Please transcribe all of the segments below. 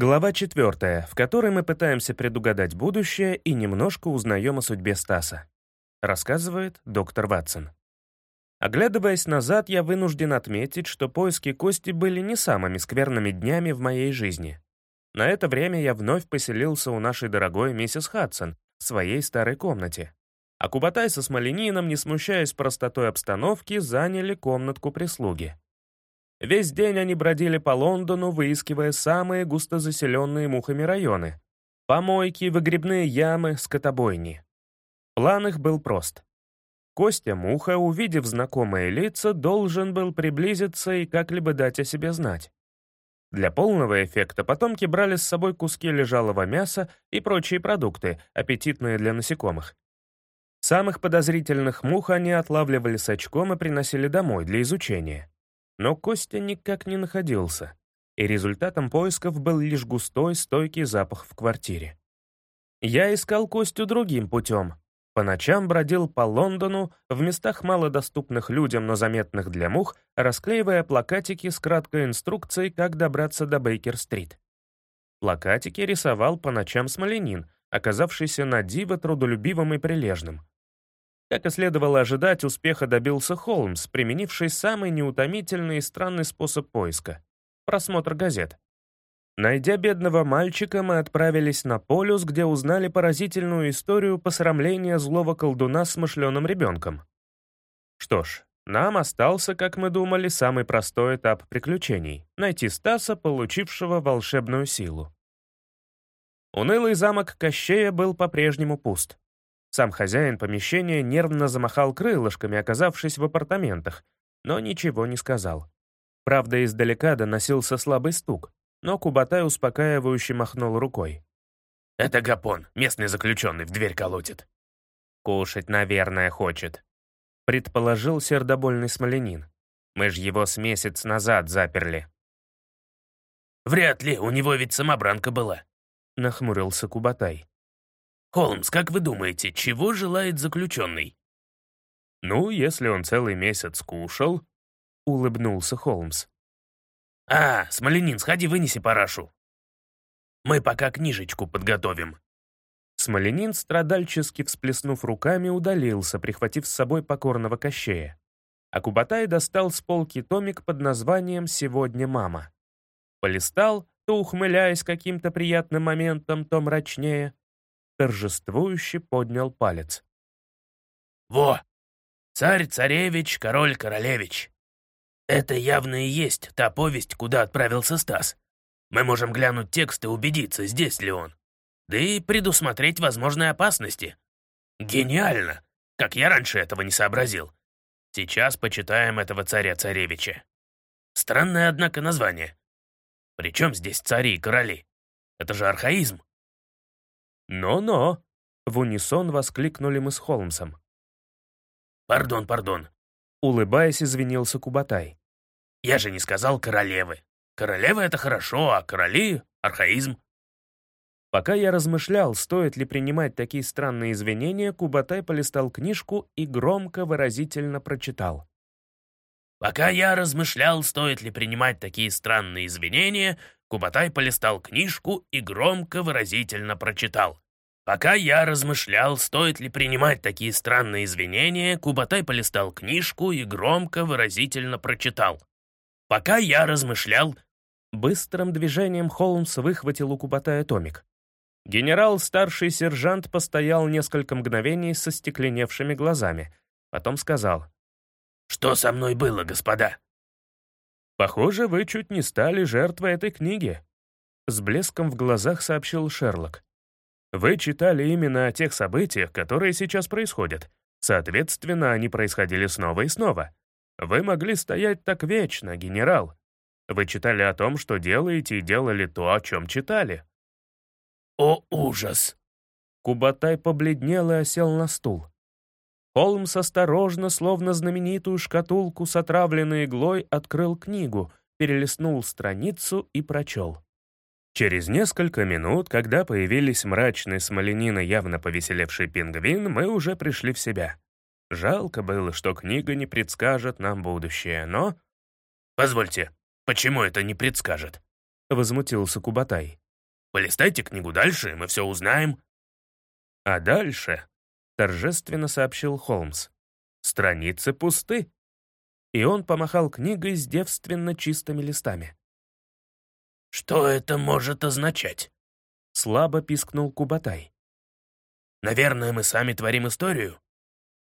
Глава четвертая, в которой мы пытаемся предугадать будущее и немножко узнаем о судьбе Стаса. Рассказывает доктор Ватсон. Оглядываясь назад, я вынужден отметить, что поиски Кости были не самыми скверными днями в моей жизни. На это время я вновь поселился у нашей дорогой миссис Хадсон в своей старой комнате. А Кубатай со Смоленином, не смущаясь простотой обстановки, заняли комнатку прислуги. Весь день они бродили по Лондону, выискивая самые густозаселенные мухами районы. Помойки, выгребные ямы, скотобойни. План их был прост. Костя Муха, увидев знакомые лица, должен был приблизиться и как-либо дать о себе знать. Для полного эффекта потомки брали с собой куски лежалого мяса и прочие продукты, аппетитные для насекомых. Самых подозрительных мух они отлавливали с очком и приносили домой для изучения. Но Костя никак не находился, и результатом поисков был лишь густой, стойкий запах в квартире. Я искал Костю другим путем. По ночам бродил по Лондону, в местах малодоступных людям, но заметных для мух, расклеивая плакатики с краткой инструкцией, как добраться до Бейкер-стрит. Плакатики рисовал по ночам Смоленин, оказавшийся на диво трудолюбивым и прилежным. Как и следовало ожидать, успеха добился Холмс, применивший самый неутомительный и странный способ поиска — просмотр газет. Найдя бедного мальчика, мы отправились на полюс, где узнали поразительную историю посрамления злого колдуна с мышленым ребенком. Что ж, нам остался, как мы думали, самый простой этап приключений — найти Стаса, получившего волшебную силу. Унылый замок Кощея был по-прежнему пуст. Сам хозяин помещения нервно замахал крылышками, оказавшись в апартаментах, но ничего не сказал. Правда, издалека доносился слабый стук, но Кубатай успокаивающе махнул рукой. «Это Гапон, местный заключенный, в дверь колотит». «Кушать, наверное, хочет», — предположил сердобольный смоленин. «Мы ж его с месяц назад заперли». «Вряд ли, у него ведь самобранка была», — нахмурился Кубатай. «Холмс, как вы думаете, чего желает заключенный?» «Ну, если он целый месяц кушал», — улыбнулся Холмс. «А, Смоленин, сходи, вынеси парашу. Мы пока книжечку подготовим». Смоленин, страдальчески всплеснув руками, удалился, прихватив с собой покорного кощея. А Кубатай достал с полки томик под названием «Сегодня мама». Полистал, то ухмыляясь каким-то приятным моментом, то мрачнее, торжествующе поднял палец. «Во! Царь-царевич, король-королевич! Это явно и есть та повесть, куда отправился Стас. Мы можем глянуть текст и убедиться, здесь ли он. Да и предусмотреть возможные опасности. Гениально! Как я раньше этого не сообразил. Сейчас почитаем этого царя-царевича. Странное, однако, название. Причем здесь цари и короли? Это же архаизм. «Но-но!» — в унисон воскликнули мы с Холмсом. «Пардон, пардон!» — улыбаясь, извинился Кубатай. «Я же не сказал королевы. Королева — это хорошо, а короли — архаизм». Пока я размышлял, стоит ли принимать такие странные извинения, Кубатай полистал книжку и громко, выразительно прочитал. Пока я размышлял, стоит ли принимать такие странные извинения, Кубатай полистал книжку и громко выразительно прочитал. Пока я размышлял, стоит ли принимать такие странные извинения, Кубатай полистал книжку и громко выразительно прочитал. Пока я размышлял... Быстрым движением Холмс выхватил у Кубатая томик. Генерал, старший сержант, постоял несколько мгновений со стекленевшими глазами. Потом сказал — что со мной было, господа?» «Похоже, вы чуть не стали жертвой этой книги», — с блеском в глазах сообщил Шерлок. «Вы читали именно о тех событиях, которые сейчас происходят. Соответственно, они происходили снова и снова. Вы могли стоять так вечно, генерал. Вы читали о том, что делаете, и делали то, о чем читали». «О, ужас!» Кубатай побледнел и осел на стул. Холмс осторожно, словно знаменитую шкатулку с отравленной иглой, открыл книгу, перелистнул страницу и прочел. Через несколько минут, когда появились мрачный смоленин и явно повеселевший пингвин, мы уже пришли в себя. Жалко было, что книга не предскажет нам будущее, но... «Позвольте, почему это не предскажет?» — возмутился Кубатай. Полистайте книгу дальше, и мы все узнаем». «А дальше», — торжественно сообщил Холмс, — «страницы пусты». И он помахал книгой с девственно чистыми листами. «Что это может означать?» — слабо пискнул Кубатай. «Наверное, мы сами творим историю.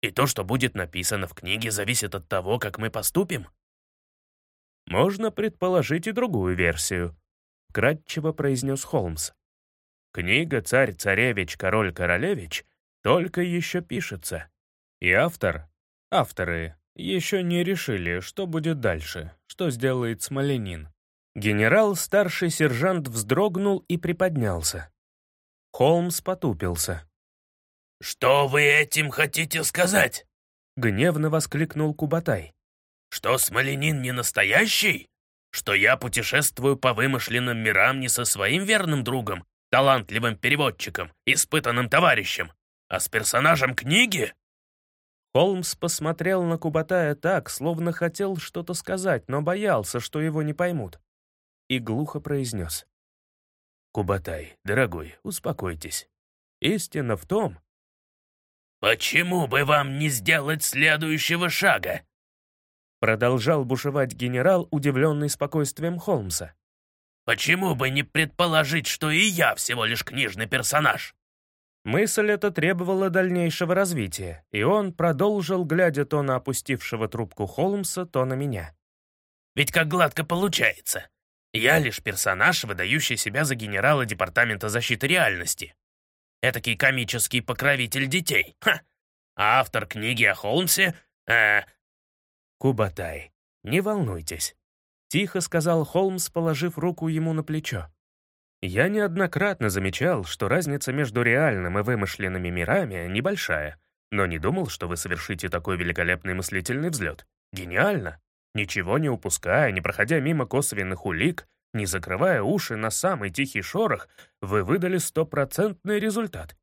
И то, что будет написано в книге, зависит от того, как мы поступим». «Можно предположить и другую версию», — кратчево произнес Холмс. «Книга «Царь-царевич, король-королевич» только еще пишется. И автор, авторы, еще не решили, что будет дальше, что сделает Смоленин. Генерал, старший сержант, вздрогнул и приподнялся. Холмс потупился. «Что вы этим хотите сказать?» — гневно воскликнул Кубатай. «Что Смоленин не настоящий? Что я путешествую по вымышленным мирам не со своим верным другом, талантливым переводчиком, испытанным товарищем, а с персонажем книги?» Холмс посмотрел на Кубатая так, словно хотел что-то сказать, но боялся, что его не поймут и глухо произнес. «Кубатай, дорогой, успокойтесь. Истина в том...» «Почему бы вам не сделать следующего шага?» Продолжал бушевать генерал, удивленный спокойствием Холмса. «Почему бы не предположить, что и я всего лишь книжный персонаж?» Мысль эта требовала дальнейшего развития, и он продолжил, глядя то на опустившего трубку Холмса, то на меня. «Ведь как гладко получается. Я лишь персонаж, выдающий себя за генерала Департамента защиты реальности. Этакий комический покровитель детей. Ха! А автор книги о Холмсе... Э... Кубатай, не волнуйтесь. Тихо сказал Холмс, положив руку ему на плечо. Я неоднократно замечал, что разница между реальным и вымышленными мирами небольшая, но не думал, что вы совершите такой великолепный мыслительный взлет. Гениально! Ничего не упуская, не проходя мимо косвенных улик, не закрывая уши на самый тихий шорох, вы выдали стопроцентный результат.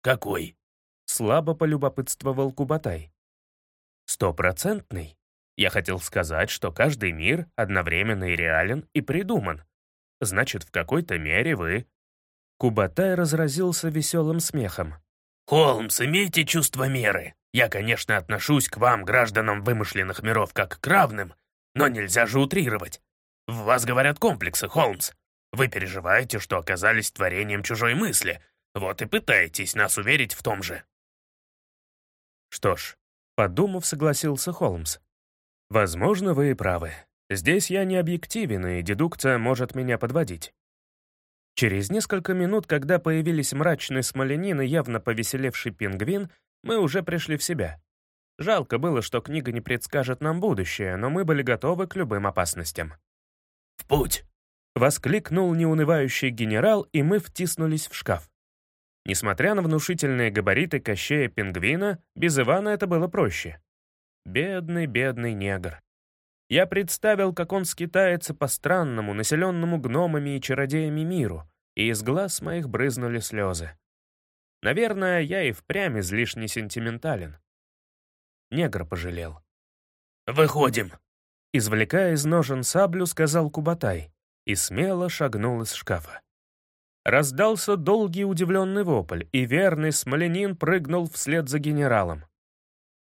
«Какой?» — слабо полюбопытствовал Кубатай. «Стопроцентный. Я хотел сказать, что каждый мир одновременно и реален, и придуман. Значит, в какой-то мере вы...» Кубатай разразился веселым смехом. «Холмс, имейте чувство меры. Я, конечно, отношусь к вам, гражданам вымышленных миров, как к равным, но нельзя же утрировать. В вас говорят комплексы, Холмс. Вы переживаете, что оказались творением чужой мысли, вот и пытаетесь нас уверить в том же». «Что ж», — подумав, согласился Холмс. «Возможно, вы и правы. Здесь я не объективен, и дедукция может меня подводить. Через несколько минут, когда появились мрачный смоленин и явно повеселевший пингвин, мы уже пришли в себя. Жалко было, что книга не предскажет нам будущее, но мы были готовы к любым опасностям. «В путь!» — воскликнул неунывающий генерал, и мы втиснулись в шкаф. Несмотря на внушительные габариты Кощея Пингвина, без Ивана это было проще. Бедный, бедный негр. Я представил, как он скитается по странному, населенному гномами и чародеями миру, и из глаз моих брызнули слезы. Наверное, я и впрямь излишне сентиментален. Негр пожалел. «Выходим!» Извлекая из ножен саблю, сказал Кубатай и смело шагнул из шкафа. Раздался долгий удивленный вопль, и верный смоленин прыгнул вслед за генералом.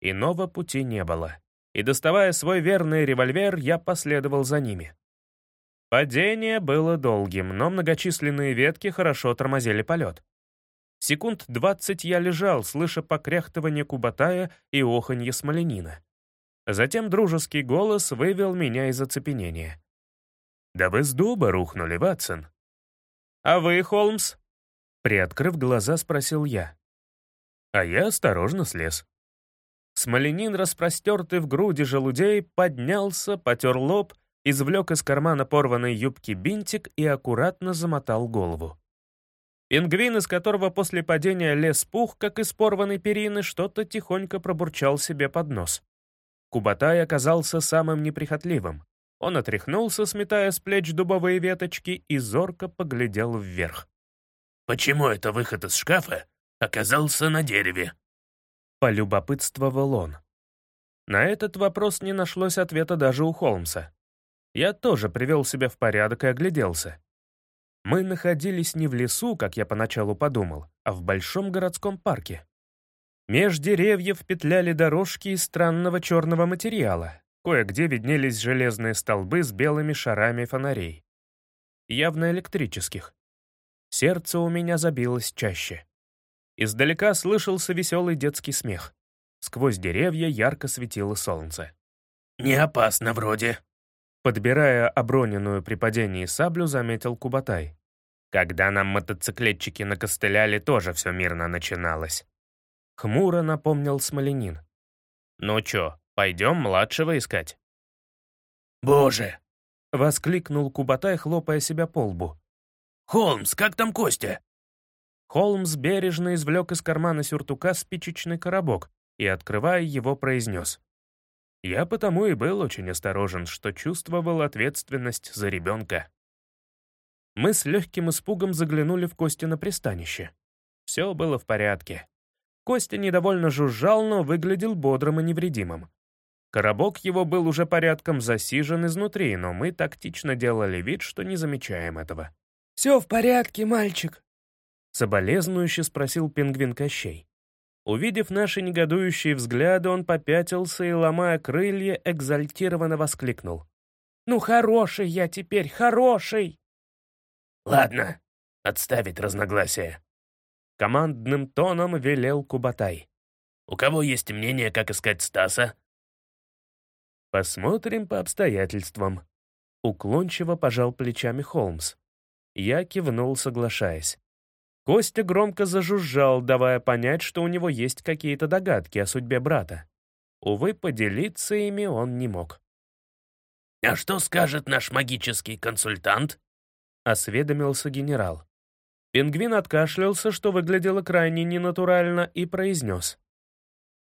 Иного пути не было, и, доставая свой верный револьвер, я последовал за ними. Падение было долгим, но многочисленные ветки хорошо тормозили полет. Секунд двадцать я лежал, слыша покряхтывание кубатая и оханье смоленина. Затем дружеский голос вывел меня из оцепенения. «Да вы с дуба рухнули, Ватсон!» «А вы, Холмс?» Приоткрыв глаза, спросил я. А я осторожно слез. Смоленин, распростертый в груди желудей, поднялся, потер лоб, извлек из кармана порванной юбки бинтик и аккуратно замотал голову. Пингвин, из которого после падения лес пух, как из порванной перины, что-то тихонько пробурчал себе под нос. Кубатай оказался самым неприхотливым. Он отряхнулся, сметая с плеч дубовые веточки, и зорко поглядел вверх. «Почему это выход из шкафа оказался на дереве?» Полюбопытствовал он. На этот вопрос не нашлось ответа даже у Холмса. Я тоже привел себя в порядок и огляделся. Мы находились не в лесу, как я поначалу подумал, а в большом городском парке. Меж деревьев петляли дорожки из странного черного материала. Кое-где виднелись железные столбы с белыми шарами фонарей. Явно электрических. Сердце у меня забилось чаще. Издалека слышался веселый детский смех. Сквозь деревья ярко светило солнце. «Не опасно вроде», Подбирая оброненную при падении саблю, заметил Кубатай. Когда нам мотоциклетчики накостыляли, тоже все мирно начиналось. Хмуро напомнил Смоленин. «Ну чё, пойдем младшего искать?» «Боже!» — воскликнул Кубатай, хлопая себя по лбу. «Холмс, как там Костя?» Холмс бережно извлек из кармана сюртука спичечный коробок и, открывая его, произнес. Я потому и был очень осторожен, что чувствовал ответственность за ребенка. Мы с легким испугом заглянули в Кости на пристанище. Все было в порядке. Костя недовольно жужжал, но выглядел бодрым и невредимым. Коробок его был уже порядком засижен изнутри, но мы тактично делали вид, что не замечаем этого. «Все в порядке, мальчик?» Соболезнующе спросил пингвин Кощей. Увидев наши негодующие взгляды, он попятился и, ломая крылья, экзальтированно воскликнул. «Ну, хороший я теперь, хороший!» «Ладно, отставить разногласия», — командным тоном велел Кубатай. «У кого есть мнение, как искать Стаса?» «Посмотрим по обстоятельствам», — уклончиво пожал плечами Холмс. Я кивнул, соглашаясь. Костя громко зажужжал, давая понять, что у него есть какие-то догадки о судьбе брата. Увы, поделиться ими он не мог. «А что скажет наш магический консультант?» — осведомился генерал. Пингвин откашлялся, что выглядело крайне ненатурально, и произнес.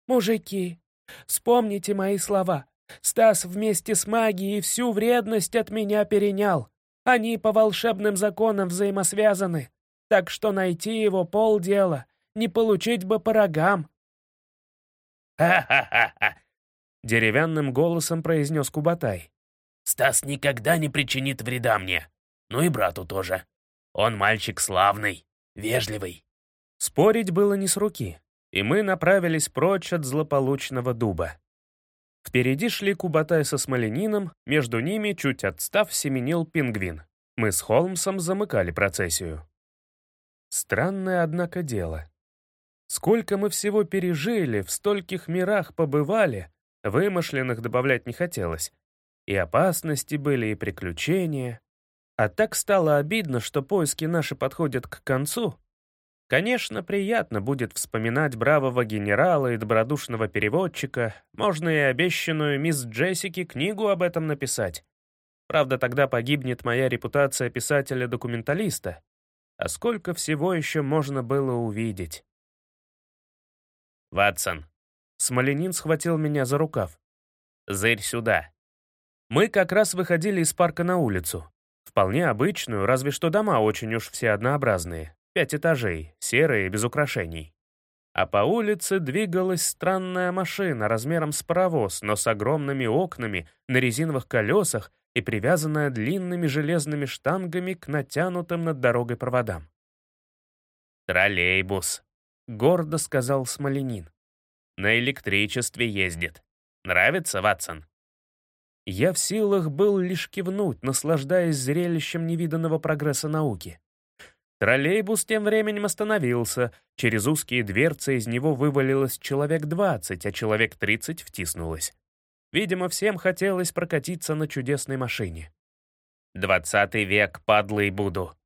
«Мужики, вспомните мои слова. Стас вместе с магией всю вредность от меня перенял. Они по волшебным законам взаимосвязаны так что найти его полдела, не получить бы по рогам. «Ха-ха-ха-ха!» — деревянным голосом произнес Кубатай. «Стас никогда не причинит вреда мне. Ну и брату тоже. Он мальчик славный, вежливый». Спорить было не с руки, и мы направились прочь от злополучного дуба. Впереди шли Кубатай со Смоленином, между ними, чуть отстав, семенил пингвин. Мы с Холмсом замыкали процессию. Странное, однако, дело. Сколько мы всего пережили, в стольких мирах побывали, вымышленных добавлять не хотелось. И опасности были, и приключения. А так стало обидно, что поиски наши подходят к концу. Конечно, приятно будет вспоминать бравого генерала и добродушного переводчика, можно и обещанную мисс Джессики книгу об этом написать. Правда, тогда погибнет моя репутация писателя-документалиста, а сколько всего еще можно было увидеть. «Ватсон!» Смоленин схватил меня за рукав. «Зырь сюда!» Мы как раз выходили из парка на улицу. Вполне обычную, разве что дома очень уж все однообразные. Пять этажей, серые, без украшений. А по улице двигалась странная машина размером с паровоз, но с огромными окнами, на резиновых колесах и привязанная длинными железными штангами к натянутым над дорогой проводам. «Троллейбус», — гордо сказал Смоленин. «На электричестве ездит. Нравится, Ватсон?» Я в силах был лишь кивнуть, наслаждаясь зрелищем невиданного прогресса науки. Троллейбус тем временем остановился, через узкие дверцы из него вывалилось человек двадцать, а человек тридцать втиснулось. Видимо, всем хотелось прокатиться на чудесной машине. «Двадцатый век, падлой буду!»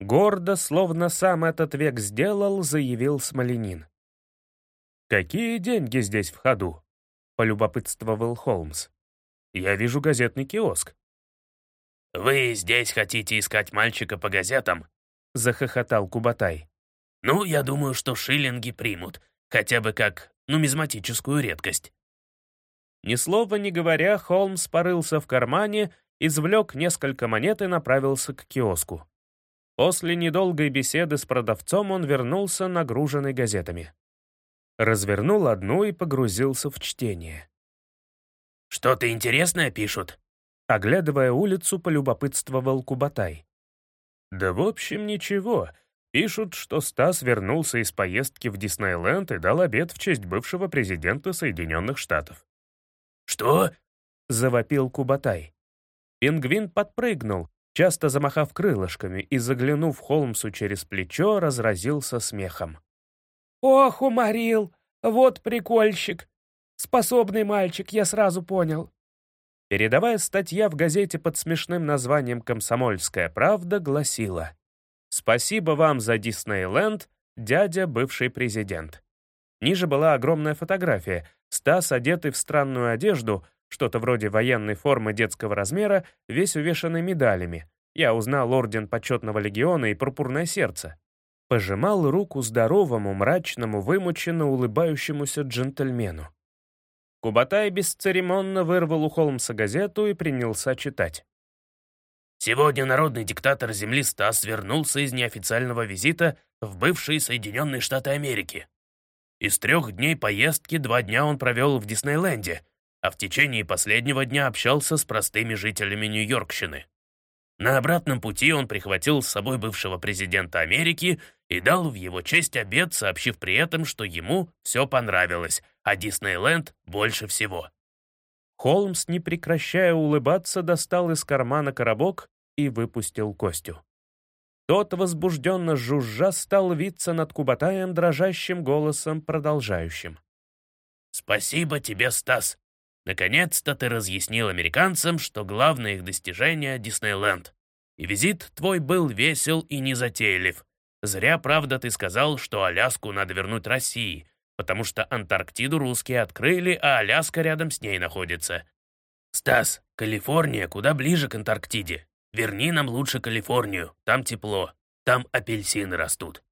Гордо, словно сам этот век сделал, заявил Смоленин. «Какие деньги здесь в ходу?» — полюбопытствовал Холмс. «Я вижу газетный киоск». «Вы здесь хотите искать мальчика по газетам?» — захохотал Кубатай. «Ну, я думаю, что шиллинги примут, хотя бы как нумизматическую редкость. Ни слова не говоря, Холмс порылся в кармане, извлек несколько монет и направился к киоску. После недолгой беседы с продавцом он вернулся нагруженный газетами. Развернул одну и погрузился в чтение. «Что-то интересное пишут?» Оглядывая улицу, полюбопытствовал Кубатай. Да в общем ничего. Пишут, что Стас вернулся из поездки в Диснейленд и дал обед в честь бывшего президента Соединенных Штатов. «Что?» — завопил Кубатай. Пингвин подпрыгнул, часто замахав крылышками, и, заглянув Холмсу через плечо, разразился смехом. «Ох, уморил! Вот прикольщик! Способный мальчик, я сразу понял!» Передовая статья в газете под смешным названием «Комсомольская правда» гласила «Спасибо вам за Диснейленд, дядя бывший президент». Ниже была огромная фотография. Стас, одетый в странную одежду, что-то вроде военной формы детского размера, весь увешанный медалями. Я узнал орден почетного легиона и пурпурное сердце. Пожимал руку здоровому, мрачному, вымученно улыбающемуся джентльмену. Кубатай бесцеремонно вырвал у Холмса газету и принялся читать. Сегодня народный диктатор Земли Стас вернулся из неофициального визита в бывшие Соединенные Штаты Америки. Из трех дней поездки два дня он провел в Диснейленде, а в течение последнего дня общался с простыми жителями Нью-Йоркщины. На обратном пути он прихватил с собой бывшего президента Америки и дал в его честь обед, сообщив при этом, что ему все понравилось, а Диснейленд больше всего. Холмс, не прекращая улыбаться, достал из кармана коробок и выпустил Костю. Тот, возбужденно жужжа, стал виться над Кубатаем дрожащим голосом, продолжающим. «Спасибо тебе, Стас. Наконец-то ты разъяснил американцам, что главное их достижение — Диснейленд. И визит твой был весел и незатейлив. Зря, правда, ты сказал, что Аляску надо вернуть России, потому что Антарктиду русские открыли, а Аляска рядом с ней находится. Стас, Калифорния куда ближе к Антарктиде. Верни нам лучше Калифорнию, там тепло, там апельсины растут».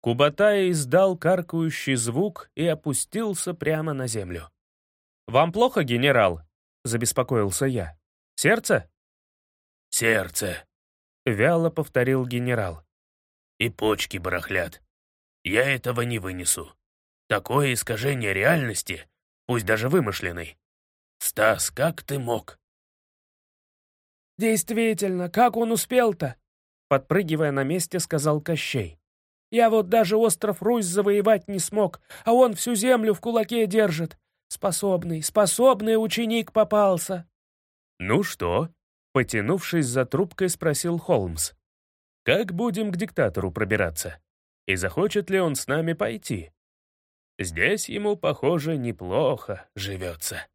Кубатай издал каркающий звук и опустился прямо на землю. «Вам плохо, генерал?» — забеспокоился я. «Сердце?» «Сердце», — вяло повторил генерал. «И почки барахлят. Я этого не вынесу. Такое искажение реальности, пусть даже вымышленной. Стас, как ты мог?» «Действительно, как он успел-то?» Подпрыгивая на месте, сказал Кощей. «Я вот даже остров Русь завоевать не смог, а он всю землю в кулаке держит. Способный, способный ученик попался. «Ну что?» — потянувшись за трубкой, спросил Холмс. «Как будем к диктатору пробираться? И захочет ли он с нами пойти? Здесь ему, похоже, неплохо живется».